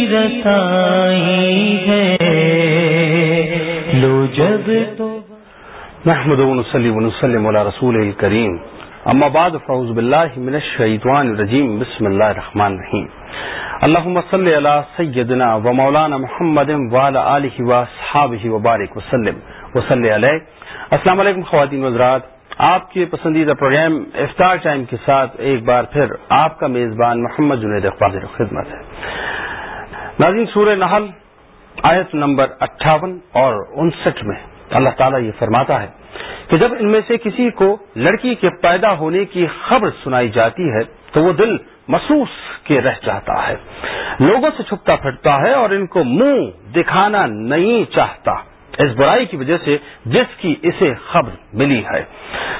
رسائی ہے۔ لو جب تو محمد وسلم علی رسول الکریم۔ اما بعد فعوذ باللہ من الشیطان الرجیم۔ بسم اللہ الرحمن الرحیم۔ اللہم صلی علی سیدنا و مولانا محمد وعلی آلہ و صحابہ و بارک وسلم۔ وصلی علیہ۔ السلام علیکم خواتین وزرات آپ کے پسندیدہ پروگرام افطار ٹائم کے ساتھ ایک بار پھر آپ کا میزبان محمد جنید اقبال خدمت ہے۔ ناظرین سورہ نحل، آیت نمبر اٹھاون اور انسٹھ میں اللہ تعالیٰ یہ فرماتا ہے کہ جب ان میں سے کسی کو لڑکی کے پیدا ہونے کی خبر سنائی جاتی ہے تو وہ دل محسوس کے رہ جاتا ہے، لوگوں سے چھپتا پھٹتا ہے اور ان کو منہ دکھانا نہیں چاہتا۔ اس برائی کی وجہ سے جس کی اسے خبر ملی ہے۔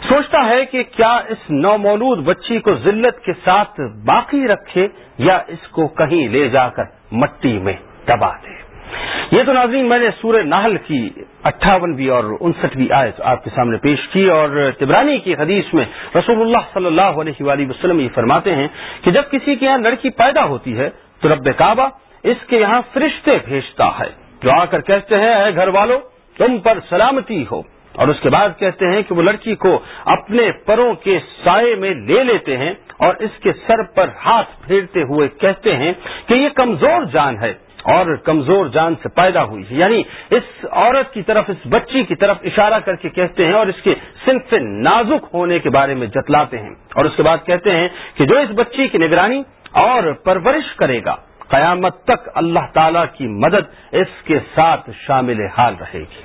سوچتا ہے کہ کیا اس نومولود بچی کو ذلت کے ساتھ باقی رکھے یا اس کو کہیں لے جا کر مٹی میں دبا دے۔ یہ تو ناظرین میں نے سورہ نحل کی اٹھاونویں اور انسٹھویں آیت آپ کے سامنے پیش کی اور تبرانی کی حدیث میں رسول اللہ صلی اللہ علیہ وآلہ وسلم یہ فرماتے ہیں کہ جب کسی کے یہاں لڑکی پیدا ہوتی ہے تو رب کعبہ اس کے یہاں فرشتے بھیجتا ہے۔ جو آ کر کہتے ہیں، اے گھر والوں تم پر سلامتی ہو۔ اور اس کے بعد کہتے ہیں کہ وہ لڑکی کو اپنے پروں کے سائے میں لے لیتے ہیں اور اس کے سر پر ہاتھ پھیرتے ہوئے کہتے ہیں کہ یہ کمزور جان ہے اور کمزور جان سے پیدا ہوئی ہے۔ یعنی اس عورت کی طرف، اس بچی کی طرف اشارہ کر کے کہتے ہیں اور اس کے صنف سے نازک ہونے کے بارے میں جتلاتے ہیں۔ اور اس کے بعد کہتے ہیں کہ جو اس بچی کی نگرانی اور پرورش کرے گا قیامت تک اللہ تعالی کی مدد اس کے ساتھ شامل حال رہے گی۔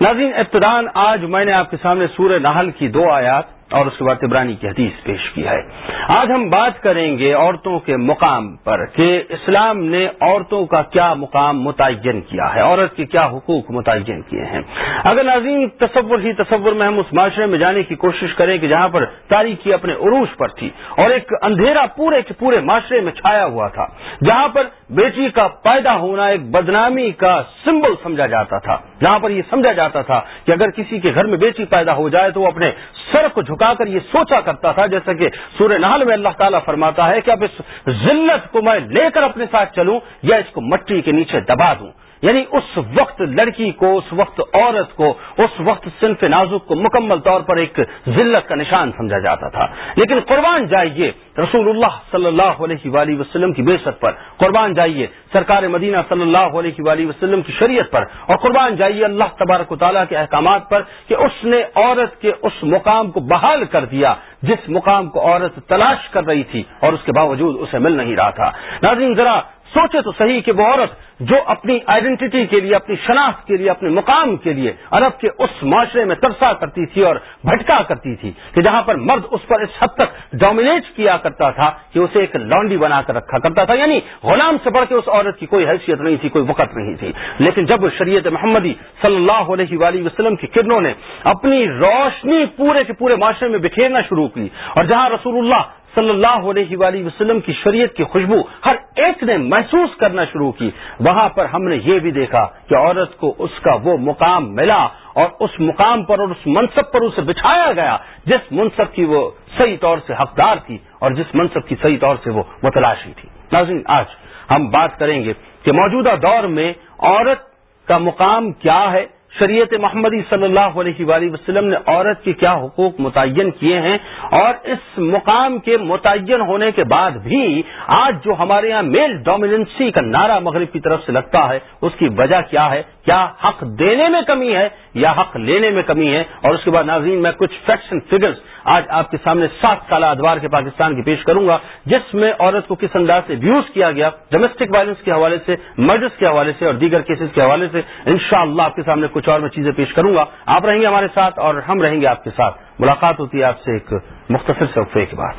ناظرین ابتدان آج میں نے آپ کے سامنے سورہ نحل کی دو آیات اور اس کے بعد عبرانی کی حدیث پیش کی ہے۔ آج ہم بات کریں گے عورتوں کے مقام پر کہ اسلام نے عورتوں کا کیا مقام متعین کیا ہے، عورت کے کیا حقوق متعین کیے ہیں۔ اگر ناظرین تصور ہی تصور میں ہم اس معاشرے میں جانے کی کوشش کریں کہ جہاں پر تاریخی اپنے عروج پر تھی اور ایک اندھیرا پورے کے پورے معاشرے میں چھایا ہوا تھا، جہاں پر بیٹی کا پیدا ہونا ایک بدنامی کا سمبل سمجھا جاتا تھا۔ جہاں پر یہ سمجھا جاتا تھا کہ اگر کسی کے گھر میں بیٹی پیدا ہو جائے تو وہ اپنے سر کو جھکا کر یہ سوچا کرتا تھا، جیسا کہ سورہ نحل میں اللہ تعالیٰ فرماتا ہے کہ اب اس ذلت کو میں لے کر اپنے ساتھ چلوں یا اس کو مٹی کے نیچے دبا دوں۔ یعنی اس وقت لڑکی کو، اس وقت عورت کو، اس وقت صنف نازک کو مکمل طور پر ایک ذلت کا نشان سمجھا جاتا تھا۔ لیکن قربان جائیے رسول اللہ صلی اللہ علیہ وآلہ وسلم کی بے پر، قربان جائیے سرکار مدینہ صلی اللہ علیہ وآلہ وسلم کی شریعت پر، اور قربان جائیے اللہ تبارک و تعالیٰ کے احکامات پر کہ اس نے عورت کے اس مقام کو بحال کر دیا جس مقام کو عورت تلاش کر رہی تھی اور اس کے باوجود اسے مل نہیں رہا تھا۔ ناظرین، ذرا سوچے تو صحیح کہ وہ عورت جو اپنی آئیڈینٹی کے لیے، اپنی شناخت کے لیے، اپنے مقام کے لیے عرب کے اس معاشرے میں ترسا کرتی تھی اور بھٹکا کرتی تھی کہ جہاں پر مرد اس پر اس حد تک ڈومینیٹ کیا کرتا تھا کہ اسے ایک لانڈی بنا کر رکھا کرتا تھا۔ یعنی غلام سے بڑھ کے اس عورت کی کوئی حیثیت نہیں تھی، کوئی وقت نہیں تھی۔ لیکن جب شریعت محمدی صلی اللہ علیہ وآلہ وسلم کی کرنوں نے اپنی روشنی پورے کے پورے معاشرے میں بکھیرنا شروع کی اور جہاں رسول اللہ صلی اللہ علیہ وآلہ وسلم کی شریعت کی خوشبو ہر ایک نے محسوس کرنا شروع کی۔ وہاں پر ہم نے یہ بھی دیکھا کہ عورت کو اس کا وہ مقام ملا اور اس مقام پر اور اس منصب پر اسے بچھایا گیا جس منصب کی وہ صحیح طور سے حقدار تھی اور جس منصب کی صحیح طور سے وہ متلاشی تھی۔ ناظرین، آج ہم بات کریں گے کہ موجودہ دور میں عورت کا مقام کیا ہے شریعت محمدی صلی اللہ علیہ وآلہ وسلم نے عورت کے کیا حقوق متعین کیے ہیں اور اس مقام کے متعین ہونے کے بعد بھی آج جو ہمارے یہاں میل ڈومیننسی کا نعرہ مغرب کی طرف سے لگتا ہے، اس کی وجہ کیا ہے؟ کیا حق دینے میں کمی ہے؟ یا حق لینے میں کمی ہے اور اس کے بعد ناظرین، میں کچھ فیکٹس اینڈ فگرز آج آپ کے سامنے سات سالہ ادوار کے پاکستان کی پیش کروں گا، جس میں عورت کو کس انداز سے ویوز کیا گیا ڈومیسٹک وائلنس کے حوالے سے مرڈرس کے حوالے سے اور دیگر کیسز کے حوالے سے، انشاءاللہ آپ کے سامنے کچھ اور میں چیزیں پیش کروں گا۔ آپ رہیں گے ہمارے ساتھ اور ہم رہیں گے آپ کے ساتھ۔ ملاقات ہوتی ہے آپ سے ایک مختصر سے وقفے کے بعد۔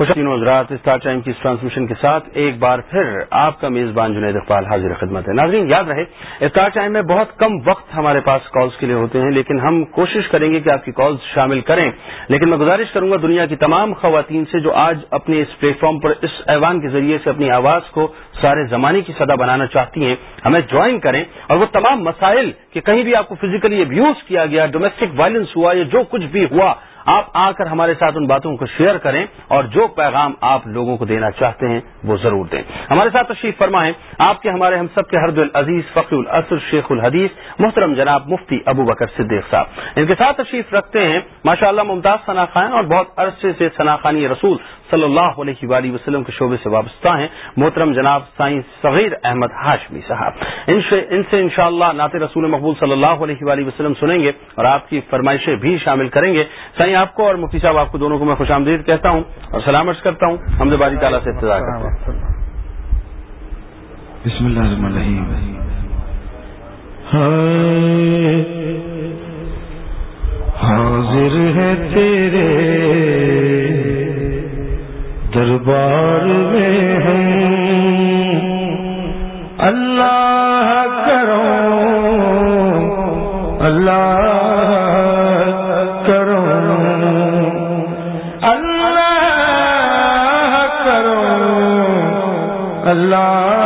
حضرات اسٹار ٹائم کی اس ٹرانسمیشن کے ساتھ ایک بار پھر آپ کا میزبان جنید اقبال حاضر خدمت ہے۔ ناظرین، یاد رہے اسٹار ٹائم میں بہت کم وقت ہمارے پاس کالز کے لیے ہوتے ہیں، لیکن ہم کوشش کریں گے کہ آپ کی کالز شامل کریں۔ لیکن میں گزارش کروں گا دنیا کی تمام خواتین سے جو آج اپنے اس پلیٹ فارم پر اس ایوان کے ذریعے سے اپنی آواز کو سارے زمانے کی صدا بنانا چاہتی ہیں، ہمیں جوائن کریں اور وہ تمام مسائل کہ کہیں بھی آپ کو فزیکلی ابیوز کیا گیا ڈومیسٹک وائلنس ہوا یا جو کچھ بھی ہوا آپ آ کر ہمارے ساتھ ان باتوں کو شیئر کریں اور جو پیغام آپ لوگوں کو دینا چاہتے ہیں وہ ضرور دیں۔ ہمارے ساتھ تشریف فرمائیں آپ کے ہمارے ہم سب کے حرد العزیز فقی الاسر شیخ الحدیث محترم جناب مفتی ابو بکر صدیق صاحب۔ ان کے ساتھ تشریف رکھتے ہیں ماشاء اللہ ممتاز ثنا خان اور بہت عرصے سے ثنا خانی رسول صلی اللہ علیہ وآلہ وسلم کے شعبے سے وابستہ ہیں محترم جناب سائیں صغیر احمد ہاشمی صاحب۔ ان سے انشاءاللہ نعت رسول مقبول صلی اللہ علیہ وآلہ وسلم سنیں گے اور آپ کی فرمائشیں بھی شامل کریں گے۔ سائیں آپ کو اور مفتی صاحب آپ کو دونوں کو میں خوش آمدید کہتا ہوں اور سلامت کرتا ہوں۔ ہم باری تعالیٰ سے ابتدا کرتا ہوں۔ بسم اللہ الرحمن الرحیم۔ حاضر ہے تیرے دربار میں ہم اللہ کرو۔ اللہ کرو۔ اللہ کرو۔ اللہ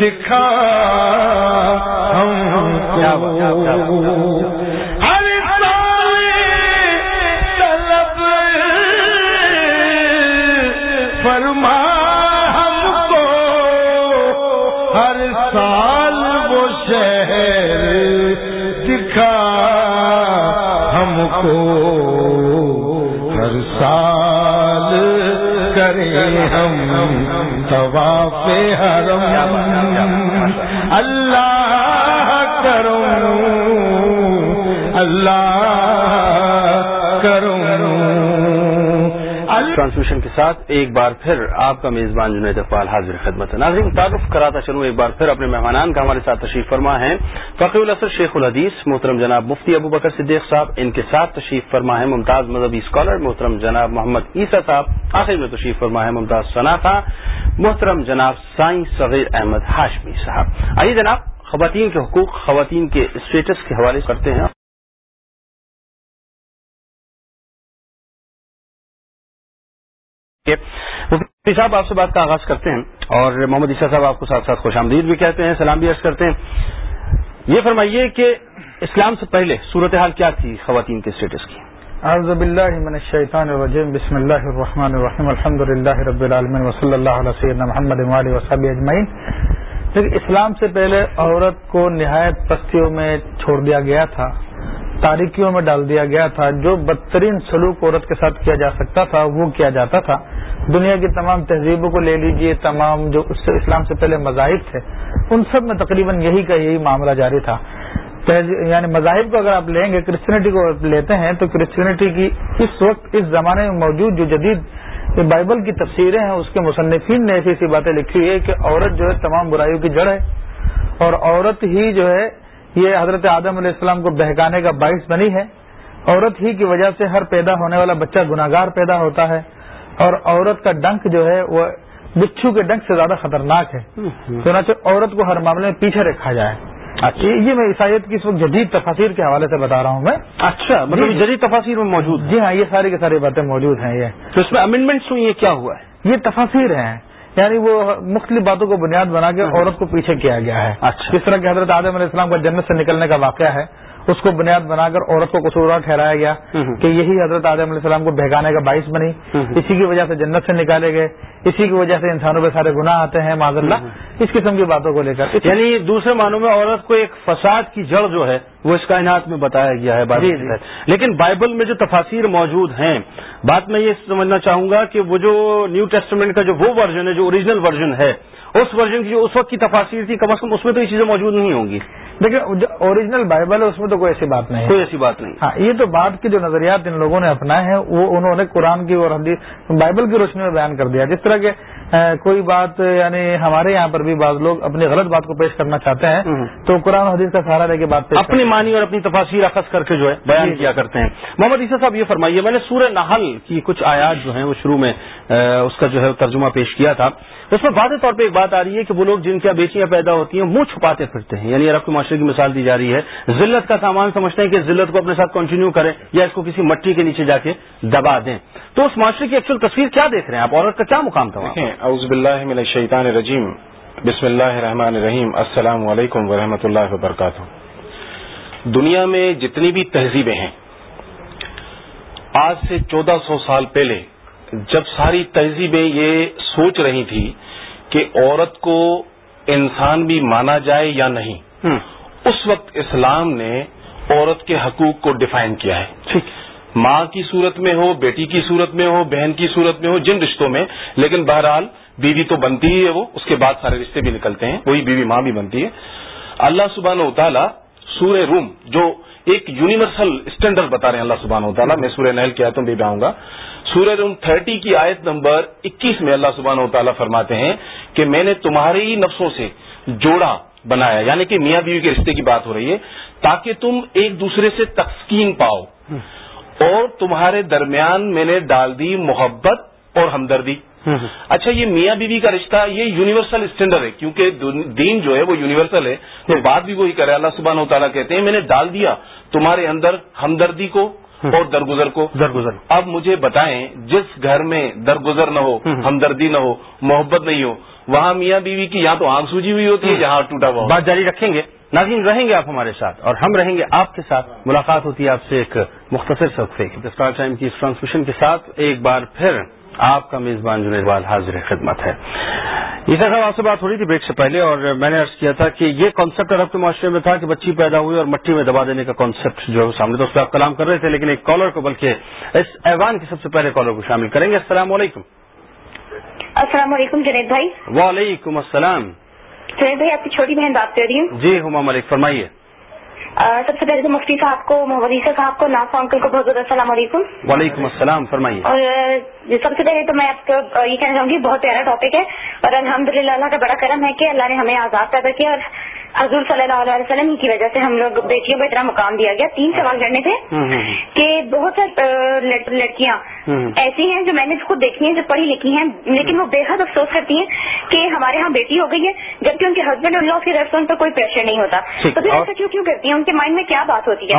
دکھا ہم کو۔ فرما ہم کو۔ ہر سال وہ شہر دکھا ہم کو۔ ہر سال کریں ہم طواف حرم. اللہ۔ کرو اللہ کرو اللہ ٹرانسمیشن کے ساتھ ایک بار پھر آپ کا میزبان جنید اقبال حاضر خدمت ہے ناظرین تعارف کراتا چلوں ایک بار پھر اپنے مہمانان کا ہمارے ساتھ تشریف فرما ہے فقی الاسر شیخ الحدیث، محترم جناب مفتی ابو بکر صدیق صاحب، ان کے ساتھ تشریف فرما ہے ممتاز مذہبی اسکالر محترم جناب محمد عیسیٰ صاحب، آخر میں تشریف فرما ہے ممتاز ثنا محترم جناب سائیں صغیر احمد ہاشمی صاحب۔ آئیے جناب، خواتین کے حقوق، خواتین کے اسٹیٹس کے حوالے کرتے ہیں۔ مفتی صاحب، آپ سے بات کا آغاز کرتے ہیں اور محمد عیسیٰ صاحب آپ کو ساتھ ساتھ خوش آمدید بھی کہتے ہیں، سلام بھی عرض کرتے ہیں۔ یہ فرمائیے کہ اسلام سے پہلے صورتحال کیا تھی خواتین کے اسٹیٹس کی؟ اعوذ باللہ من الشیطان الرجیم، بسم اللہ الرحمن الرحیم الحمد للہ رب العالمین وصلی اللہ علیہ سیدنا محمد وآلہ وصحب اجمعین۔ لیکن اسلام سے پہلے عورت کو نہایت پستیوں میں چھوڑ دیا گیا تھا۔ تاریکیوں میں ڈال دیا گیا تھا، جو بدترین سلوک عورت کے ساتھ کیا جا سکتا تھا، وہ کیا جاتا تھا۔ دنیا کی تمام تہذیبوں کو لے لیجیے، تمام جو اس سے اسلام سے پہلے مذاہب تھے، ان سب میں تقریباً یہی کا یہی معاملہ جاری تھا۔ یعنی مذاہب کو اگر آپ لیں گے کرسچینٹی کو لیتے ہیں، تو کرسچینٹی کی اس وقت، اس زمانے میں موجود جو جدید بائبل کی تفسیریں ہیں، اس کے مصنفین نے ایسی ایسی باتیں لکھی ہے کہ عورت جو ہے، تمام برائیوں کی جڑ ہے اور عورت ہی جو ہے یہ حضرت آدم علیہ السلام کو بہکانے کا باعث بنی ہے۔ عورت ہی کی وجہ سے ہر پیدا ہونے والا بچہ گناگار پیدا ہوتا ہے اور عورت کا ڈنک جو ہے وہ بچھو کے ڈنک سے زیادہ خطرناک ہے۔ چنانچہ عورت کو ہر معاملے میں پیچھے رکھا جائے۔ اچھا۔ یہ میں عیسائیت کی اس وقت جدید تفاصیر کے حوالے سے بتا رہا ہوں میں۔ اچھا مطلب جی۔ جدید تفاصیر میں موجود جی ہاں یہ ساری کی ساری باتیں موجود ہیں یہ۔ تو اس میں امینڈمنٹس ہوئی یہ کیا ہوا ہے؟ یہ تفاصیر ہیں۔ یعنی وہ مختلف باتوں کو بنیاد بنا کے عورت کو پیچھے کیا گیا ہے۔ اچھا. جس طرح کہ حضرت آدم علیہ السلام کا جنت سے نکلنے کا واقعہ ہے اس کو بنیاد بنا کر عورت کو قصوروار ٹھہرایا گیا کہ یہی حضرت آدم علیہ السلام کو بہکانے کا باعث بنی۔ اسی کی وجہ سے جنت سے نکالے گئے۔ اسی کی وجہ سے انسانوں پہ سارے گناہ آتے ہیں معذ اللہ۔ اس قسم کی باتوں کو لے کر۔ یعنی دوسرے معنوں میں عورت کو ایک فساد کی جڑ جو ہے وہ اس کائنات میں بتایا گیا ہے جی جی۔ لیکن بائبل میں جو تفاصیر موجود ہیں بات میں یہ سمجھنا چاہوں گا کہ وہ جو نیو ٹیسٹمنٹ کا جو وہ ورژن ہے جو اوریجنل ورژن ہے اس ورژن کی جو اس وقت کی تفاصر تھی کم از کم اس میں تو یہ چیزیں موجود نہیں ہوں گی۔ دیکھیں اوریجنل بائبل ہے اس میں تو کوئی ایسی بات نہیں کوئی ایسی بات نہیں۔ ہاں یہ تو بات کے جو نظریات ان لوگوں نے اپنائے ہیں وہ انہوں نے قرآن کی اور حدیث بائبل کی روشنی میں بیان کر دیا۔ جس طرح کے کوئی بات یعنی ہمارے یہاں پر بھی بعض لوگ اپنی غلط بات کو پیش کرنا چاہتے ہیں تو قرآن حدیث کا سہارا لے کے بات اپنی مانی اور اپنی تفاصیر اخذ کر کے جو ہے بیان جی، کیا جی۔ کرتے ہیں۔ محمد عیسیٰ صاحب یہ فرمائیے میں نے سورہ نحل کی کچھ آیات جو ہیں وہ شروع میں اس کا جو ہے ترجمہ پیش کیا تھا۔ اس میں واضح طور پہ ایک بات آ رہی ہے کہ وہ لوگ جن کی بیچیاں پیدا ہوتی ہیں منہ چھپاتے پھرتے ہیں یعنی عرب کے معاشرے کی مثال دی جا رہی ہے۔ ذلت کا سامان سمجھتے ہیں کہ ذلت کو اپنے ساتھ کنٹینیو کریں یا اس کو کسی مٹی کے نیچے جا کے دبا دیں۔ تو اس معاشرے کی ایکچوئل تصویر کیا دیکھ رہے ہیں آپ؟ عورت کا کیا مقام تھا باللہ من الشیطان الرجیم۔ بسم اللہ الرحمن الرحیم۔ السلام علیکم ورحمۃ اللہ وبرکاتہ۔ دنیا میں جتنی بھی تہذیبیں ہیں آج سے چودہ سو سال پہلے جب ساری تہذیبیں یہ سوچ رہی تھی کہ عورت کو انسان بھی مانا جائے یا نہیں اس وقت اسلام نے عورت کے حقوق کو ڈیفائن کیا ہے۔ ماں کی صورت میں ہو بیٹی کی صورت میں ہو بہن کی صورت میں ہو جن رشتوں میں لیکن بہرحال بیوی تو بنتی ہی ہے وہ اس کے بعد سارے رشتے بھی نکلتے ہیں وہی بیوی ماں بھی بنتی ہے۔ اللہ سبحانہ و تعالیٰ سورہ روم جو ایک یونیورسل اسٹینڈرڈ بتا رہے ہیں اللہ سبحانہ و تعالیٰ میں سورہ نہل کی آیتوں بھی آؤں گا۔ سورہ روم تھرٹی کی آیت نمبر اکیس میں اللہ سبحانہ و تعالیٰ فرماتے ہیں کہ میں نے تمہارے ہی نفسوں سے جوڑا بنایا۔ یعنی کہ میاں بیوی کے رشتے کی بات ہو رہی ہے۔ تاکہ تم ایک دوسرے سے تسکین پاؤ۔ اور تمہارے درمیان میں نے ڈال دی محبت اور ہمدردی۔ اچھا یہ میاں بیوی کا رشتہ یہ یونیورسل اسٹینڈرڈ ہے۔ کیونکہ دین جو ہے وہ یونیورسل ہے۔ تو بات بھی وہی کرے۔ اللہ سبحانہ و تعالیٰ کہتے ہیں میں نے ڈال دیا تمہارے اندر ہمدردی کو اور درگزر کو۔ درگزر۔ اب مجھے بتائیں جس گھر میں درگزر نہ ہو ہمدردی نہ ہو محبت نہیں ہو وہاں میاں بیوی کی یہاں تو آنکھ سوجی ہوئی ہوتی ہے جہاں ٹوٹا ہوا بات جاری رکھیں گے۔ ناظرین رہیں گے آپ ہمارے ساتھ اور ہم رہیں گے آپ کے ساتھ۔ ملاقات ہوتی ہے آپ سے ایک مختصر سفے ٹائم کی اس ٹرانسمیشن کے ساتھ ایک بار پھر آپ کا میزبان جنید اقبال حاضر خدمت ہے۔ یہ صاحب آپ سے بات ہو رہی تھی بریک سے پہلے اور میں نے ارض کیا تھا کہ یہ کانسیپٹ عرب کے معاشرے میں تھا کہ بچی پیدا ہوئی اور مٹی میں دبا دینے کا کانسیپٹ جو ہے سامنے تو اس پہ آپ کلام کر رہے تھے لیکن ایک کالر کو بلکہ اس ایوان کے سب سے پہلے کالر کو شامل کریں گے۔ السلام علیکم۔ السلام علیکم جنید بھائی۔ وعلیکم السلام۔ جنید بھائی آپ کی چھوٹی بہن بات کر رہی ہوں۔ جی ہما ملک فرمائیے۔ سب سے پہلے تو مفتی صاحب کو محمد عیسیٰ صاحب کو ناف انکل کو بہت بہت السلام علیکم۔ وعلیکم السلام فرمائیے۔ اور سب سے پہلے تو میں آپ کو یہ کہنا چاہوں گی بہت پیارا ٹاپک ہے اور الحمد للہ اللہ کا بڑا کرم ہے کہ اللہ نے ہمیں آزاد پیدا کیا اور حضور صلی اللہ علیہ وسلم کی وجہ سے ہم لوگ بیٹیوں کو اتنا مقام دیا گیا۔ تین سوال کرنے تھے کہ بہت سے لڑکیاں ایسی ہیں جو میں نے خود دیکھی ہیں جو پڑھی لکھی ہیں لیکن وہ بے حد افسوس کرتی ہیں کہ ہمارے ہاں بیٹی ہو گئی ہے جبکہ ان کے ہسبینڈ اللہ کی طرف سے ان پر کوئی پریشر نہیں ہوتا۔ تو پھر ایسا کیوں کیوں کرتی ہیں؟ ان کے مائنڈ میں کیا بات ہوتی ہے؟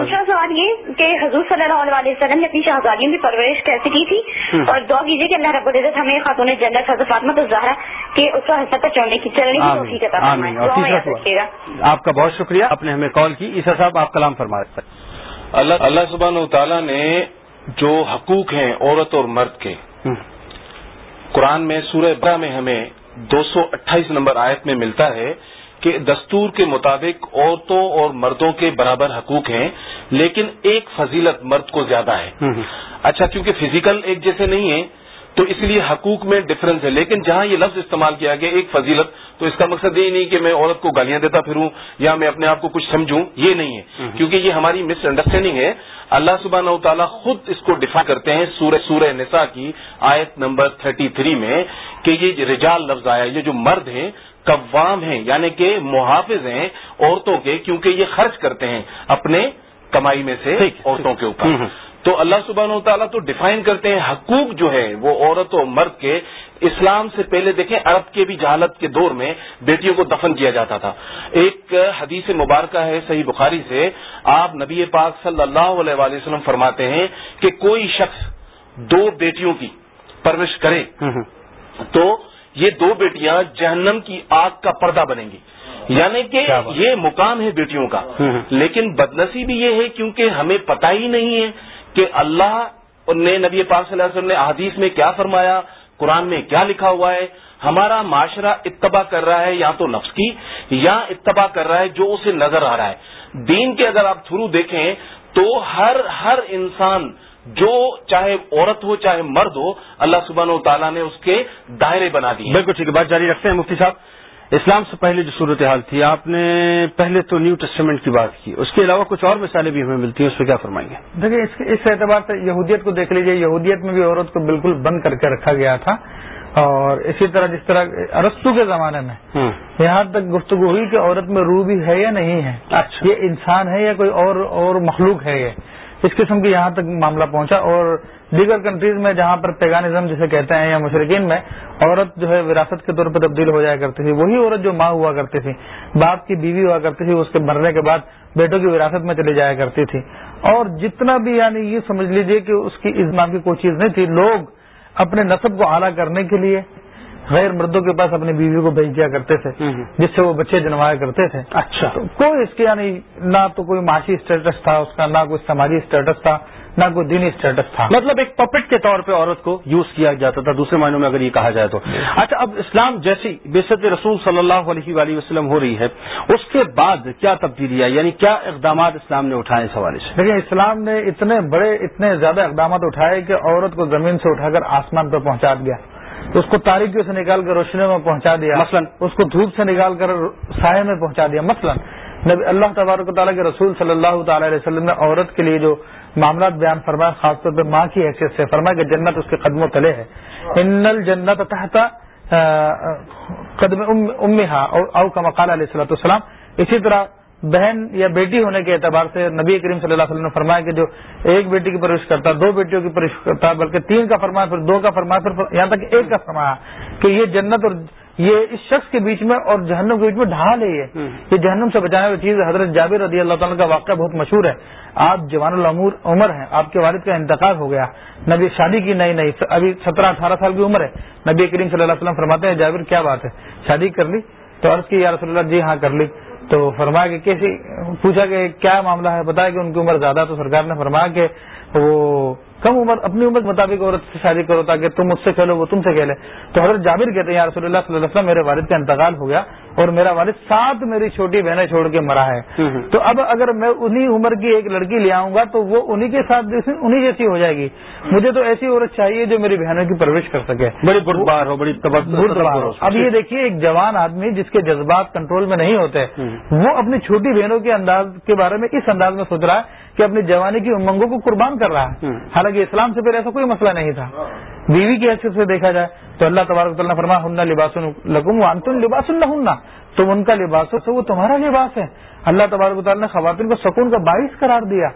دوسرا سوال یہ کہ حضور صلی اللہ علیہ وسلم نے اپنی شہزادیوں کی پرورش کیسے کی تھی؟ اور دعا کیجیے کہ اللہ رب العزت ہمیں خاتون جنت حضرت فاطمہ تو زہرا کہ اس کا حصہ پر چڑھنے کی چلنے کی آپ کا بہت شکریہ آپ نے ہمیں کال کی۔ عیسا صاحب آپ کلام فرما اللہ اللہ سبحانہ و تعالیٰ نے جو حقوق ہیں عورت اور مرد کے قرآن میں سورہ برا میں ہمیں دو سو اٹھائیس نمبر آیت میں ملتا ہے کہ دستور کے مطابق عورتوں اور مردوں کے برابر حقوق ہیں لیکن ایک فضیلت مرد کو زیادہ ہے۔ اچھا کیونکہ فزیکل ایک جیسے نہیں ہے تو اس لیے حقوق میں ڈفرنس ہے۔ لیکن جہاں یہ لفظ استعمال کیا گیا ایک فضیلت تو اس کا مقصد یہ نہیں کہ میں عورت کو گالیاں دیتا پھروں یا میں اپنے آپ کو کچھ سمجھوں یہ نہیں ہے۔ کیونکہ یہ ہماری مس انڈرسٹینڈنگ ہے۔ اللہ سبحانہ و تعالیٰ خود اس کو ڈیفائن کرتے ہیں سورہ سورہ نساء کی آیت نمبر 33 میں کہ یہ رجال لفظ آیا یہ جو مرد ہیں قوام ہیں یعنی کہ محافظ ہیں عورتوں کے کیونکہ یہ خرچ کرتے ہیں اپنے کمائی میں سے عورتوں کے اوپر۔ تو اللہ سبحانہ و تعالیٰ تو ڈیفائن کرتے ہیں حقوق جو ہے وہ عورت و مرد کے۔ اسلام سے پہلے دیکھیں عرب کے بھی جہالت کے دور میں بیٹیوں کو دفن کیا جاتا تھا۔ ایک حدیث مبارکہ ہے صحیح بخاری سے آپ نبی پاک صلی اللہ علیہ وآلہ وسلم فرماتے ہیں کہ کوئی شخص دو بیٹیوں کی پرورش کرے تو یہ دو بیٹیاں جہنم کی آگ کا پردہ بنیں گی۔ یعنی کہ یہ مقام ہے بیٹیوں کا۔ لیکن بدنسی بھی یہ ہے کیونکہ ہمیں پتہ ہی نہیں ہے کہ اللہ نے نبی پاک صلی اللہ علیہ وسلم نے احادیث میں کیا فرمایا قرآن میں کیا لکھا ہوا ہے۔ ہمارا معاشرہ اتباع کر رہا ہے یا تو نفس کی یا اتباع کر رہا ہے جو اسے نظر آ رہا ہے۔ دین کے اگر آپ تھرو دیکھیں تو ہر ہر انسان جو چاہے عورت ہو چاہے مرد ہو اللہ سبحانہ و تعالیٰ نے اس کے دائرے بنا دیے بالکل ٹھیک ہے بات جاری رکھتے ہیں مفتی صاحب۔ اسلام سے پہلے جو صورتحال تھی آپ نے پہلے تو نیو ٹیسٹمنٹ کی بات کی اس کے علاوہ کچھ اور مثالیں بھی ہمیں ملتی ہیں اس پہ کیا فرمائیں گے؟ دیکھیے اس اعتبار سے یہودیت کو دیکھ لیجیے یہودیت میں بھی عورت کو بالکل بند کر کے رکھا گیا تھا۔ اور اسی طرح جس طرح ارستو کے زمانے میں یہاں تک گفتگو ہوئی کہ عورت میں روح بھی ہے یا نہیں ہے۔ اچھا۔ یہ انسان ہے یا کوئی اور اور مخلوق ہے یہ؟ اس قسم کی یہاں تک معاملہ پہنچا اور دیگر کنٹریز میں جہاں پر پیگانزم جسے کہتے ہیں یا مشرقین میں عورت جو ہے وراثت کے طور پر تبدیل ہو جایا کرتی تھی، وہی عورت جو ماں ہوا کرتی تھی، باپ کی بیوی ہوا کرتی تھی، اس کے مرنے کے بعد بیٹوں کی وراثت میں چلی جایا کرتی تھی۔ اور جتنا بھی یعنی یہ سمجھ لیجیے کہ اس کی اس کی کوئی چیز نہیں تھی، لوگ اپنے نصب کو اعلیٰ کرنے کے لیے غیر مردوں کے پاس اپنی بیوی کو بھیج دیا کرتے تھے جس سے وہ بچے جنوایا کرتے تھے۔ اچھا۔ کوئی اس کے یعنی نہ تو کوئی معاشی اسٹیٹس تھا اس کا نہ کوئی سماجی اسٹیٹس تھا نہ کوئی دینی اسٹیٹس تھا۔ مطلب ایک پپٹ کے طور پہ عورت کو یوز کیا جاتا تھا دوسرے معنوں میں اگر یہ کہا جائے تو۔ اچھا اب اسلام جیسی بےسط رسول صلی اللہ علیہ وآلہ وسلم ہو رہی ہے اس کے بعد کیا تبدیلی آئی؟ یعنی کیا اقدامات اسلام نے اٹھائے اس حوالے سے؟ دیکھیں اسلام نے اتنے بڑے اتنے زیادہ اقدامات اٹھائے کہ عورت کو زمین سے اٹھا کر آسمان پر پہنچا دیا۔ اس کو تاریخیوں سے نکال کر روشنی میں پہنچا دیا۔ مثلا۔ اس کو دھوپ سے نکال کر سائے میں پہنچا دیا۔ مثلا نبی اللہ تبارک تعالیٰ کے رسول صلی اللہ تعالی علیہ وسلم نے عورت کے لیے جو معاملات بیان فرمایا خاص طور پہ ماں کی حیثیت سے فرمایا کہ جنت اس کے قدموں تلے ہے۔ ان الجنت تحت قدم امہا او کا مقال علیہ السلط السلام اسی طرح بہن یا بیٹی ہونے کے اعتبار سے نبی کریم صلی اللہ علیہ وسلم نے فرمایا کہ جو ایک بیٹی کی پرورش کرتا دو بیٹیوں کی پرورش کرتا بلکہ تین کا فرمایا پھر دو کا فرمایا پھر یہاں تک ایک کا فرمایا کہ یہ جنت اور یہ اس شخص کے بیچ میں اور جہنم کے بیچ میں ڈھال ہے یہ۔ جہنم سے بچانے والی چیز حضرت جابر رضی اللہ تعالیٰ کا واقعہ بہت مشہور ہے۔ آپ جوان العمور عمر ہیں۔ آپ کے والد کا انتقال ہو گیا۔ نبی شادی کی نئی نئی ابھی سترہ اٹھارہ سال کی عمر ہے۔ نبی کریم صلی اللہ علیہ وسلم فرماتے ہیں جابر کیا بات ہے؟ شادی کر لی تو عرض کی یا رسول اللہ جی ہاں کر لی۔ تو فرمایا کہ کیسی پوچھا کہ کیا معاملہ ہے؟ بتایا کہ ان کی عمر زیادہ تو سرکار نے فرمایا کہ وہ کم عمر اپنی عمر کے مطابق عورت سے شادی کرو تاکہ تم مجھ سے کھیلو وہ تم سے کھیلے۔ تو حضرت جابر کہتے ہیں یا رسول اللہ صلی اللہ علیہ وسلم میرے والد کا انتقال ہو گیا اور میرا والد سات میری چھوٹی بہنیں چھوڑ کے مرا ہے۔ تو اب اگر میں انہی عمر کی ایک لڑکی لے آؤں گا تو وہ انہی کے ساتھ انہی جیسی ہو جائے گی۔ مجھے تو ایسی عورت چاہیے جو میری بہنوں کی پرورش کر سکے۔ بڑی بردبار ہو بڑی ہو۔ اب یہ دیکھیے ایک جوان آدمی جس کے جذبات کنٹرول میں نہیں ہوتے وہ اپنی چھوٹی بہنوں کے انداز کے بارے میں اس انداز میں سوچ رہا ہے کہ اپنی جوانی کی امنگوں کو قربان کر رہا ہے۔ حالانکہ اسلام سے پھر ایسا کوئی مسئلہ نہیں تھا۔ بیوی کی حیثیت سے دیکھا جائے تو اللہ تبارک تعالیٰ فرما ہننا لباس القم انتم لباس اللہ تم ان کا لباس ہو تو وہ تمہارا لباس ہے۔ اللہ تبارک تعالیٰ نے خواتین کو سکون کا باعث قرار دیا۔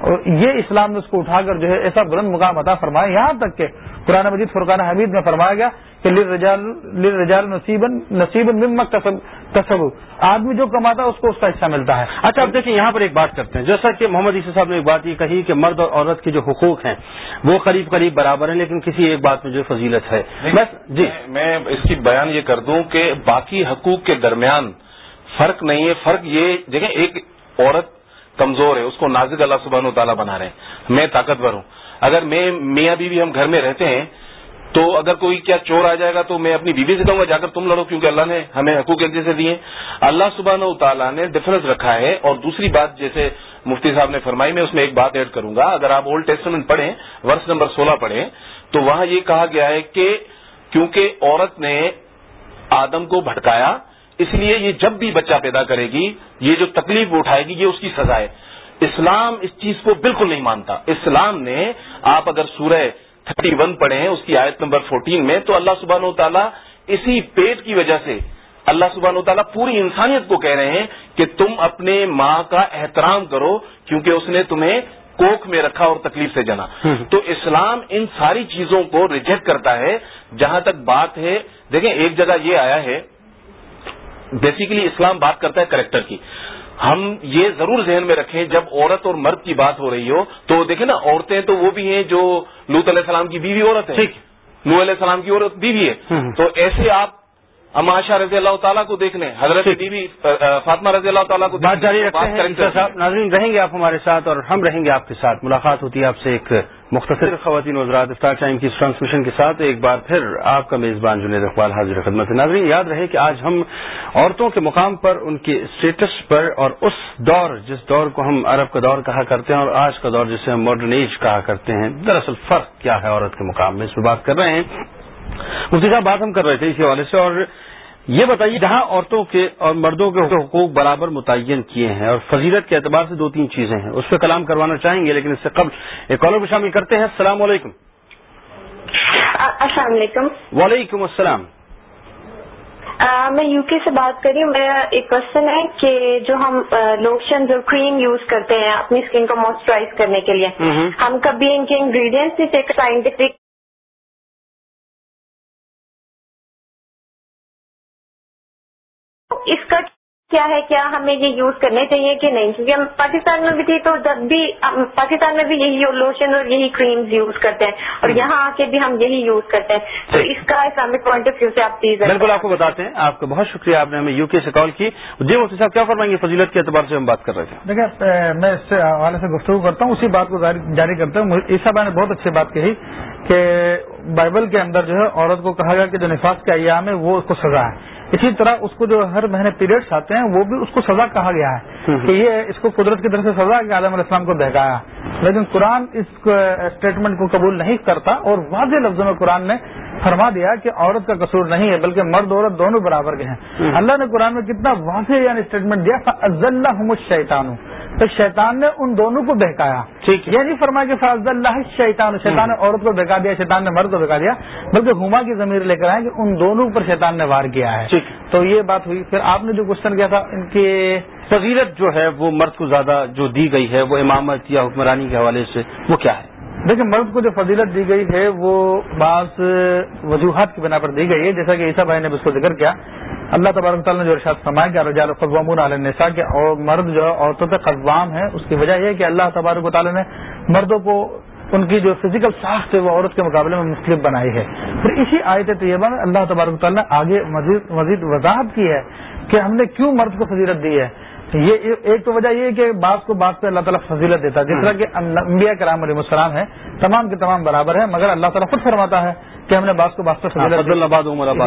اور یہ اسلام نے اس کو اٹھا کر جو ہے ایسا بلند مقام عطا فرمایا۔ یہاں تک کہ قرآن مجید فرقان حمید میں فرمایا گیا کہ رجال نصیب تصب آدمی جو کماتا ہے اس کو اس کا حصہ ملتا ہے۔ اچھا اب دیکھیں یہاں پر ایک بات کرتے ہیں۔ جیسا کہ محمد عیسی صاحب نے ایک بات یہ کہی کہ مرد اور عورت کے جو حقوق ہیں وہ قریب قریب برابر ہیں لیکن کسی ایک بات میں جو فضیلت ہے۔ جی۔ میں اس کی بیان یہ کر دوں کہ باقی حقوق کے درمیان فرق نہیں ہے۔ فرق یہ دیکھیں ایک عورت کمزور ہے اس کو نازک اللہ سبحانہ و تعالیٰ بنا رہے ہیں۔ میں طاقتور ہوں۔ اگر میں میاں بیوی ہم گھر میں رہتے ہیں تو اگر کوئی کیا چور آ جائے گا تو میں اپنی بیوی سے کہوں گا، جا کر تم لڑو، کیونکہ اللہ نے ہمیں حقوق ایک جیسے دیے اللہ سبحانہ و تعالیٰ نے ڈفرنس رکھا ہے۔ اور دوسری بات جیسے مفتی صاحب نے فرمائی، میں اس میں ایک بات ایڈ کروں گا۔ اگر آپ اولڈ ٹیسٹمنٹ پڑھیں، ورس نمبر سولہ پڑھیں، تو وہاں یہ کہا گیا ہے کہ کیونکہ عورت نے آدم کو بھٹکایا، اس لیے یہ جب بھی بچہ پیدا کرے گی، یہ جو تکلیف اٹھائے گی، یہ اس کی سزا ہے۔ اسلام اس چیز کو بالکل نہیں مانتا۔ اسلام نے، آپ اگر سورہ تھرٹی ون پڑھیں اس کی آیت نمبر فورٹین میں تو اللہ سبحانہ و تعالیٰ اسی پیٹ کی وجہ سے اللہ سبحانہ و تعالیٰ پوری انسانیت کو کہہ رہے ہیں کہ تم اپنے ماں کا احترام کرو کیونکہ اس نے تمہیں کوک میں رکھا اور تکلیف سے جنا۔ تو اسلام ان ساری چیزوں کو ریجیکٹ کرتا ہے۔ جہاں تک بات ہے دیکھیں ایک جگہ یہ آیا ہے بیسیکلی اسلام بات کرتا ہے کریکٹر کی۔ ہم یہ ضرور ذہن میں رکھیں جب عورت اور مرد کی بات ہو رہی ہو تو دیکھیں نا عورتیں تو وہ بھی ہیں جو لوت علیہ السلام کی بیوی عورت ہے نو علیہ السلام کی عورت بیوی ہے۔ تو ایسے آپ اماشا رضی اللہ تعالیٰ کو دیکھ لیں حضرت بیوی فاطمہ رضی اللہ تعالیٰ کو بات جاری رکھتے ہیں۔ ناظرین رہیں گے آپ ہمارے ساتھ اور ہم رہیں گے آپ کے ساتھ۔ ملاقات ہوتی ہے آپ سے ایک مختصر خواتین وزرات افطار ٹائم کی ٹرانسمیشن کے ساتھ ایک بار پھر آپ کا میزبان جنید اقبال حاضر خدمت ناظرین، یاد رہے کہ آج ہم عورتوں کے مقام پر، ان کے اسٹیٹس پر اور اس دور، جس دور کو ہم عرب کا دور کہا کرتے ہیں اور آج کا دور جسے ہم ماڈرن ایج کہا کرتے ہیں، دراصل فرق کیا ہے عورت کے مقام میں؟ اس پہ بات کر رہے ہیں۔ مفتی صاحب، بات ہم کر رہے تھے اسی حوالے سے اور یہ بتائیے جہاں عورتوں کے اور مردوں کے حقوق برابر متعین کیے ہیں اور فضیلت کے اعتبار سے دو تین چیزیں ہیں اس پہ کلام کروانا چاہیں گے لیکن اس سے قبل ایک کالر بھی شامل کرتے ہیں۔ السلام علیکم۔ السلام علیکم۔ وعلیکم السلام۔ میں یو کے سے بات کر رہی ہوں۔ میرا ایک کوشچن ہے کہ جو ہم لوشن جو کریم یوز کرتے ہیں اپنی اسکن کو موئسچرائز کرنے کے لیے ہم کبھی ان کے انگریڈینٹس سائنٹیفک کیا ہے کیا ہمیں یہ یوز کرنے چاہیے کہ نہیں؟ کیونکہ ہم پاکستان میں بھی تھی تو جب بھی پاکستان میں بھی یہی لوشن اور یہی کریمز یوز کرتے ہیں اور یہاں آ کے بھی ہم یہی یوز کرتے ہیں۔ تو اس کا اسلامک پوائنٹ آف ویو سے آپ پلیز بالکل آپ کو بتاتے ہیں۔ آپ کا بہت شکریہ آپ نے ہمیں یو کے سے کال کی۔ جی مفتی صاحب کیا فرمائیں گے؟ فضیلت کے اعتبار سے ہم بات کر رہے تھے۔ دیکھیں میں اس سے حوالے سے گفتگو کرتا ہوں اسی بات کو جاری کرتا ہوں۔ عیسا بھائی نے بہت اچھی بات کہی کہ بائبل کے اندر جو ہے عورت کو کہا گیا کہ جو نفاذ کے ایام ہے وہ اس کو سزا ہے۔ اسی طرح اس کو جو ہر مہینے پیریڈس آتے ہیں وہ بھی اس کو سزا کہا گیا ہے کہ یہ اس کو قدرت کی طرف سے سزا کہ عالم علیہ السلام کو بہکایا۔ لیکن قرآن اس اسٹیٹمنٹ کو قبول نہیں کرتا اور واضح لفظوں میں قرآن نے فرما دیا کہ عورت کا قصور نہیں ہے بلکہ مرد عورت دونوں برابر کے ہیں۔ اللہ نے قرآن میں کتنا واضح یعنی اسٹیٹمنٹ دیا اللہ شیطان تو شیطان نے ان دونوں کو بہکایا۔ ٹھیک یہ نہیں فرمایا کہ فاض اللہ شیطان شیطان نے عورت کو بہکا دیا شیطان نے مرد کو بہکا دیا بلکہ ہما کی ضمیر لے کر آئے کہ ان دونوں پر شیطان نے وار کیا ہے۔ تو یہ بات ہوئی۔ پھر آپ نے جو کوشچن کیا تھا ان کے فضیلت جو ہے وہ مرد کو زیادہ جو دی گئی ہے وہ امامت یا حکمرانی کے حوالے سے وہ کیا ہے؟ دیکھیں، مرد کو جو فضیلت دی گئی ہے، وہ بعض وجوہات کی بنا پر دی گئی ہے۔ جیسا کہ عیسا بھائی نے اس کو ذکر کیا۔ اللہ تبارک تعالیٰ نے جو ارشاد فرمایا کہ رجال قوام النساء کے اور مرد جو عورتوں پہ قوام ہے۔ اس کی وجہ یہ ہے کہ اللہ تبارک و تعالیٰ نے مردوں کو ان کی جو فزیکل ساخت ہے وہ عورت کے مقابلے میں مختلف بنائی ہے۔ پھر اسی آیت طیبہ میں اللہ تبارک تعالیٰ نے آگے مزید مزید وضاحت کی ہے کہ ہم نے کیوں مرد کو فضیلت دی ہے۔ یہ ایک تو وجہ یہ ہے کہ بعض کو بعض پہ اللہ تعالیٰ فضیلت دیتا ہے۔ جس طرح کہ انبیاء کرام علیہ السلام ہے تمام کے تمام برابر ہے مگر اللہ تعالیٰ خود فرماتا ہے کہ ہم نے بعض کو بعض پہ فضیلت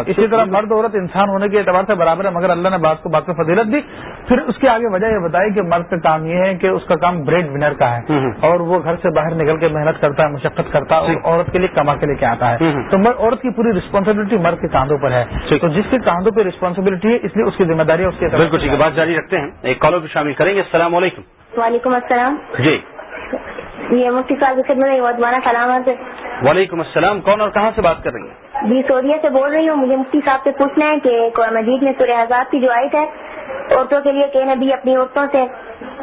اسی طرح مرد عورت انسان ہونے کے اعتبار سے برابر ہے مگر اللہ نے بعض کو بعض فضیلت دی۔ پھر اس کے آگے وجہ یہ بتائی کہ مرد کا کام یہ ہے کہ اس کا کام بریڈ ونر کا ہے۔ اور وہ گھر سے باہر نکل کے محنت کرتا ہے مشقت کرتا ہے اور عورت کے لیے کما کے لے کے آتا ہے۔ تو عورت کی پوری رسپانسبلٹی مرد کے کاندھوں پر ہے۔ تو جس کے کاندھوں پہ رسپانسبلٹی ہے اس لیے اس کی ذمہ داری ہے اس کے بالکل ٹھیک ہے بات جاری رکھتے ہیں۔ ایک کالر بھی شامل کریں گے۔ السلام علیکم۔ وعلیکم السلام۔ جی۔ یہ مفتی صاحب کی خدمت ودوانا سلامت وعلیکم السلام کون اور کہاں سے بات کر رہی ہیں؟ جی سوریا سے بول رہی ہوں۔ مجھے مفتی صاحب سے پوچھنا ہے کہ قرآن مجید میں سورہ آزاد کی جو آیت ہے عورتوں کے لیے کہ نبی اپنی عورتوں سے۔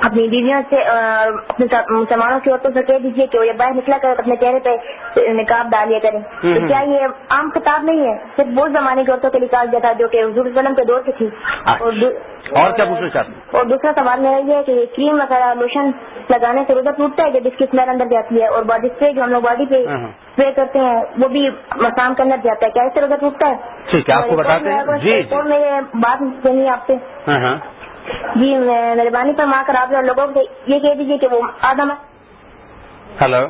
اپنی بیویوں سے اپنے مسلمانوں کی عورتوں سے کہہ دیجیے کہ وہ یہ باہر نکلا کر اپنے چہرے پہ نکاب ڈالیا کریں۔ تو کیا یہ عام خطاب نہیں ہے؟ صرف بہت زمانے کی عورتوں کے لیے کہا گیا تھا جو کہ حضور وسلم کے دور سے تھی۔ اور کیا پوچھنا چاہتے اور دوسرا سوال میرا یہ ہے کہ کریم وغیرہ لوشن لگانے سے روزہ ٹوٹتا ہے کہ جس کی اسمیل اندر جاتی ہے اور باڈی اسپرے جو ہم لوگ باڈی پہ اسپرے کرتے ہیں وہ بھی مسام کے اندر جاتا ہے۔ کیا اس سے روزہ ٹوٹتا ہے؟ ٹھیک ہے آپ کو بتاتے ہیں؟ جی اور میرے بات سنی آپ سے۔ جی مہربانی پر ماں کر آپ لوگوں کو یہ کہہ دیجیے کہ وہ آدم ہلو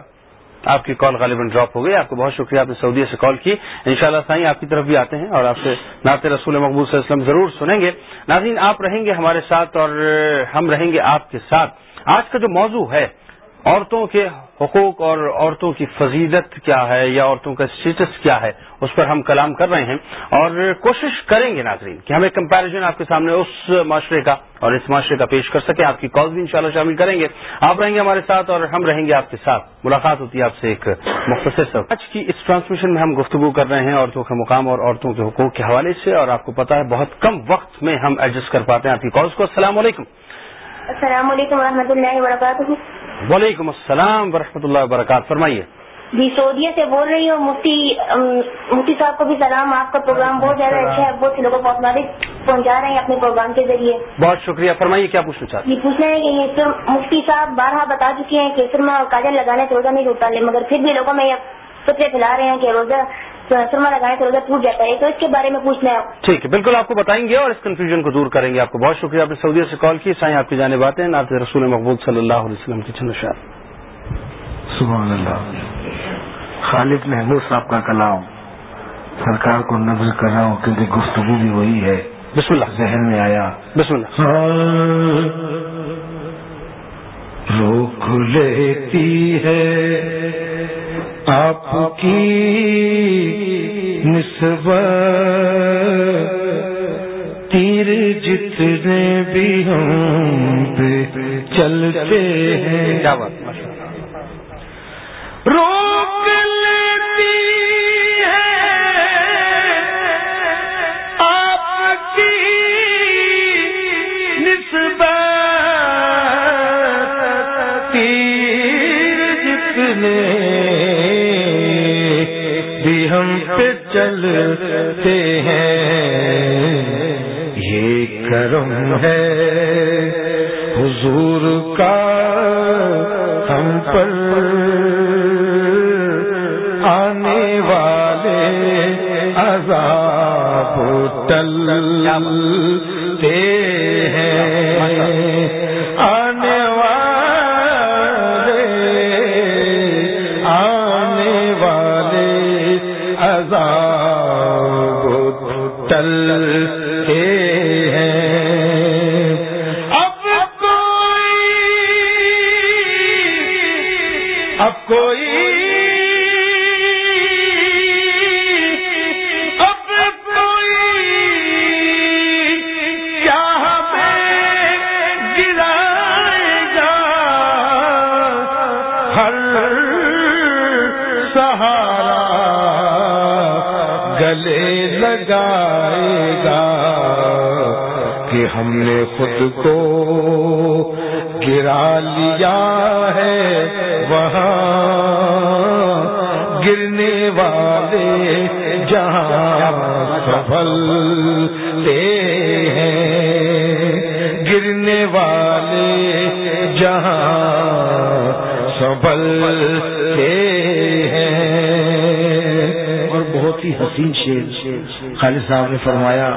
آپ کی کال غالباً ڈراپ ہو گئی۔ آپ کو بہت شکریہ، آپ نے سعودیہ سے کال کی۔ ان شاء اللہ سائیں آپ کی طرف بھی آتے ہیں اور آپ سے نعت رسول مقبول صلی اللہ علیہ وسلم ضرور سنیں گے۔ ناظرین، آپ رہیں گے ہمارے ساتھ اور ہم رہیں گے آپ کے ساتھ۔ آج کا جو موضوع ہے عورتوں کے حقوق اور عورتوں کی فضیلت کیا ہے یا عورتوں کا اسٹیٹس کیا ہے، اس پر ہم کلام کر رہے ہیں اور کوشش کریں گے ناظرین کہ ہم ایک کمپیرزن آپ کے سامنے اس معاشرے کا اور اس معاشرے کا پیش کر سکیں۔ آپ کی کال بھی انشاءاللہ شامل کریں گے۔ آپ رہیں گے ہمارے ساتھ اور ہم رہیں گے آپ کے ساتھ۔ ملاقات ہوتی ہے آپ سے ایک مختصر سب آج کی اس ٹرانسمیشن میں ہم گفتگو کر رہے ہیں عورتوں کا مقام اور عورتوں کے حقوق کے حوالے سے اور آپ کو پتا ہے بہت کم وقت میں ہم ایڈجسٹ کر پاتے ہیں۔ آپ کی کالس کو السلام علیکم۔ السلام علیکم و رحمۃ اللہ وبرکاتہ۔ وعلیکم السلام ورحمۃ اللہ وبرکاتہ فرمائیے۔ جی سعودیہ سے بول رہی ہوں مفتی مفتی صاحب کو بھی سلام آپ کا پروگرام بہت زیادہ اچھا ہے بہت سے لوگوں کو پہنچا رہے ہیں اپنے پروگرام کے ذریعے۔ بہت شکریہ فرمائیے کیا پوچھنا چاہتے ہیں؟ یہ پوچھنا ہے کہ یہ مفتی صاحب بارہ بتا چکے ہیں کہ سرما اور کاجل لگانے سے روزہ نہیں ٹوٹتا لے مگر پھر بھی لوگوں میں یہ فطرے پھیلا رہے ہیں کہ روزہ سرما لگانے سے روزہ ٹوٹ جاتا ہے تو اس کے بارے میں پوچھنا ہے۔ ٹھیک ہے بالکل آپ کو بتائیں گے اور اس کنفیوژن کو دور کریں گے۔ آپ کو بہت شکریہ آپ نے سعودیہ سے کال کی سائیں آپ کی جانے باتیں نات رسول مقبول صلی اللہ علیہ وسلم کی سبحان اللہ۔ خالد محمود صاحب کا کلام سرکار کو نظر کر رہا ہوں کیونکہ گفتگو بھی وہی ہے۔ بسم اللہ۔ ذہن میں آیا۔ بسم اللہ۔ روک لیتی ہے۔ آپ کی نسبت تیر جتنے بھی ہم پہ چلتے ہیں۔ کرم ہے حضور کا ہم پر آنے والے عذاب ٹلتے ہیں۔ آنے والے آنے والے عذاب حسین شیر خالد صاحب نے فرمایا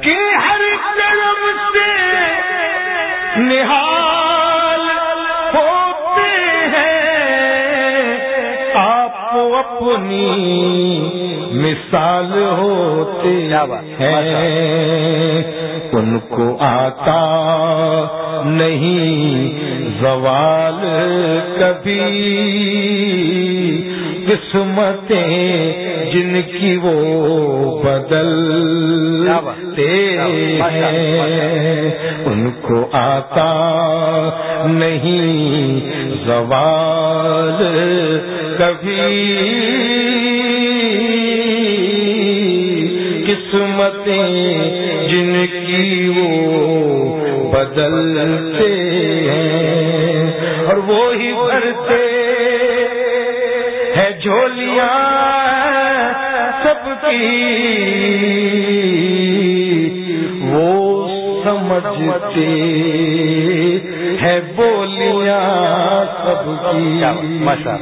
کہ ہر کرم سے نہال ہوتے ہیں۔ آپ اپنی مثال ہوتے ہیں۔ ان کو آتا نہیں زوال کبھی۔ قسمتیں جن کی وہ بدلتے ہیں ان کو آتا نہیں زوال کبھی۔ قسمتیں جن کی وہ بدلتے ہیں اور وہی بھرتے ہے جھولیاں۔ کی۔ وہ سمجھتے ہے بولیاں سب کی۔ ماشاء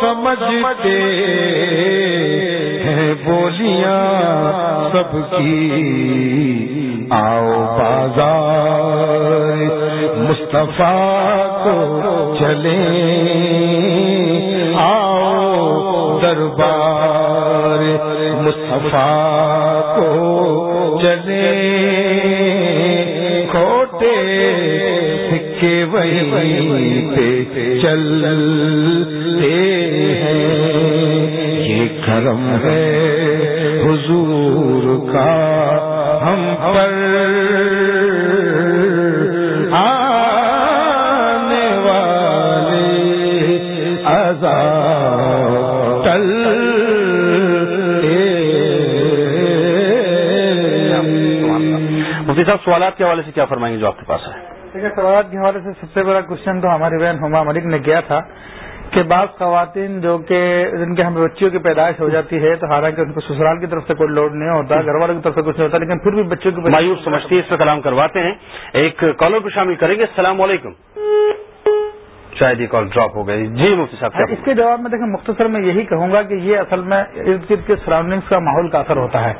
سمجھتے ہیں بولیاں سب کی۔ آؤ بازار مصطفیٰ کو چلے، آؤ دربار مصطفیٰ کو چلے۔ کھوٹے سکے وہی پہ چل ہیں۔ یہ کرم ہے حضور کا ہم پر۔ مفتی صاحب سوالات کے حوالے سے کیا فرمائیں گے جو آپ کے پاس ہے؟ دیکھیے سوالات کے حوالے سے سب سے بڑا کوشچن تو ہماری بہن ہما ملک نے کیا تھا کہ بعض خواتین جو کہ جن کے ہمیں بچیوں کی پیدائش ہو جاتی ہے تو حالانکہ ان کو سسرال کی طرف سے کوئی لوڈ نہیں ہوتا گھر والوں کی طرف سے کچھ نہیں ہوتا لیکن پھر بھی بچوں کی مایوس سمجھتی ہے اس پہ کلام کرواتے ہیں۔ ایک کالر کو شامل کریں گے۔ السلام علیکم۔ شاید یہ کال ڈراپ ہو گئی۔ جی مفتی صاحب کیا اس کے جواب میں دیکھیں مختصر میں یہی کہوں گا کہ یہ اصل میں ارد گرد کے سراؤنڈنگس کا ماحول کا اثر ہوتا ہے۔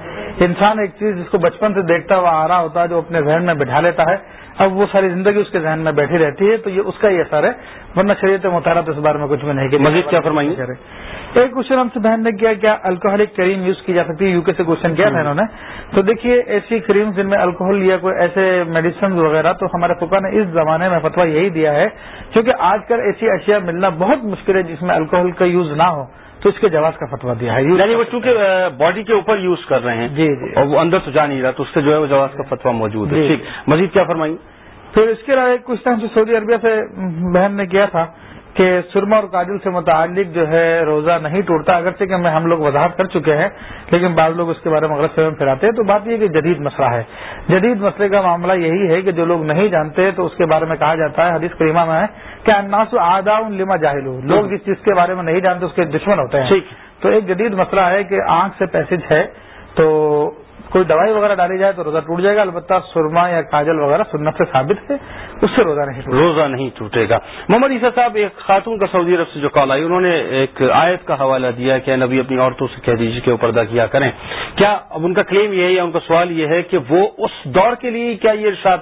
انسان ایک چیز جس کو بچپن سے دیکھتا ہوا آ رہا ہوتا ہے جو اپنے ذہن میں بٹھا لیتا ہے اب وہ ساری زندگی اس کے ذہن میں بیٹھی رہتی ہے تو یہ اس کا ہی اثر ہے۔ ورنہ شریعت مطالعہ اس بارے میں کچھ بھی نہیں کہ مزید کیا فرمائیں گے ایک کوشچن ہم سے بہن نے کیا کیا الکوہلک کریم یوز کی جا سکتی ہے؟ یو کے سے کوشچن کیا تھا انہوں نے؟ تو دیکھیے ایسی کریم جن میں الکوہل یا کوئی ایسے میڈیسن وغیرہ تو ہمارے فکا نے اس زمانے میں فتوا یہی دیا ہے کیونکہ آج کل ایسی اشیاء ملنا بہت مشکل ہے جس میں الکوہل کا یوز نہ ہو تو اس کے جواز کا فتوا دیا ہے۔ یعنی وہ چونکہ باڈی کے اوپر یوز کر رہے ہیں جی جی۔ اور وہ اندر تو جا نہیں رہا تو اس سے جو ہے وہ جواز کا فتوا موجود ہے۔ ٹھیک۔ مزید کیا فرمائیں؟ پھر اس کے علاوہ ایک کچھ ٹائم سے سعودی عربیہ سے بہن نے کیا تھا کہ سرما اور کاجل سے متعلق جو ہے روزہ نہیں ٹوٹتا اگرچہ کہ میں ہم لوگ وضاحت کر چکے ہیں لیکن بعض لوگ اس کے بارے میں غلط فہم پھیلاتے ہیں تو بات یہ کہ جدید مسئلہ ہے۔ جدید مسئلے کا معاملہ یہی ہے کہ جو لوگ نہیں جانتے تو اس کے بارے میں کہا جاتا ہے حدیث کریمہ میں کہ اناس آدا لما جاہل لوگ جس چیز کے بارے میں نہیں جانتے اس کے دشمن ہوتے ہیں۔ تو ایک جدید مسئلہ ہے کہ آنکھ سے پیسج ہے تو کوئی دوائی وغیرہ ڈالی جائے تو روزہ ٹوٹ جائے گا، البتہ سرما یا کاجل وغیرہ سنت سے ثابت ہے، اس سے روزہ نہیں روزہ نہیں ٹوٹے گا۔ محمد عیسیٰ صاحب، ایک خاتون کا سعودی عرب سے جو کال آئی، انہوں نے ایک آیت کا حوالہ دیا کہ نبی، اپنی عورتوں سے کہہ دیجیے کہ وہ پردہ کیا کریں۔ کیا اب ان کا کلیم یہ ہے یا ان کا سوال یہ ہے کہ وہ اس دور کے لیے کیا یہ ارشاد